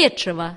печива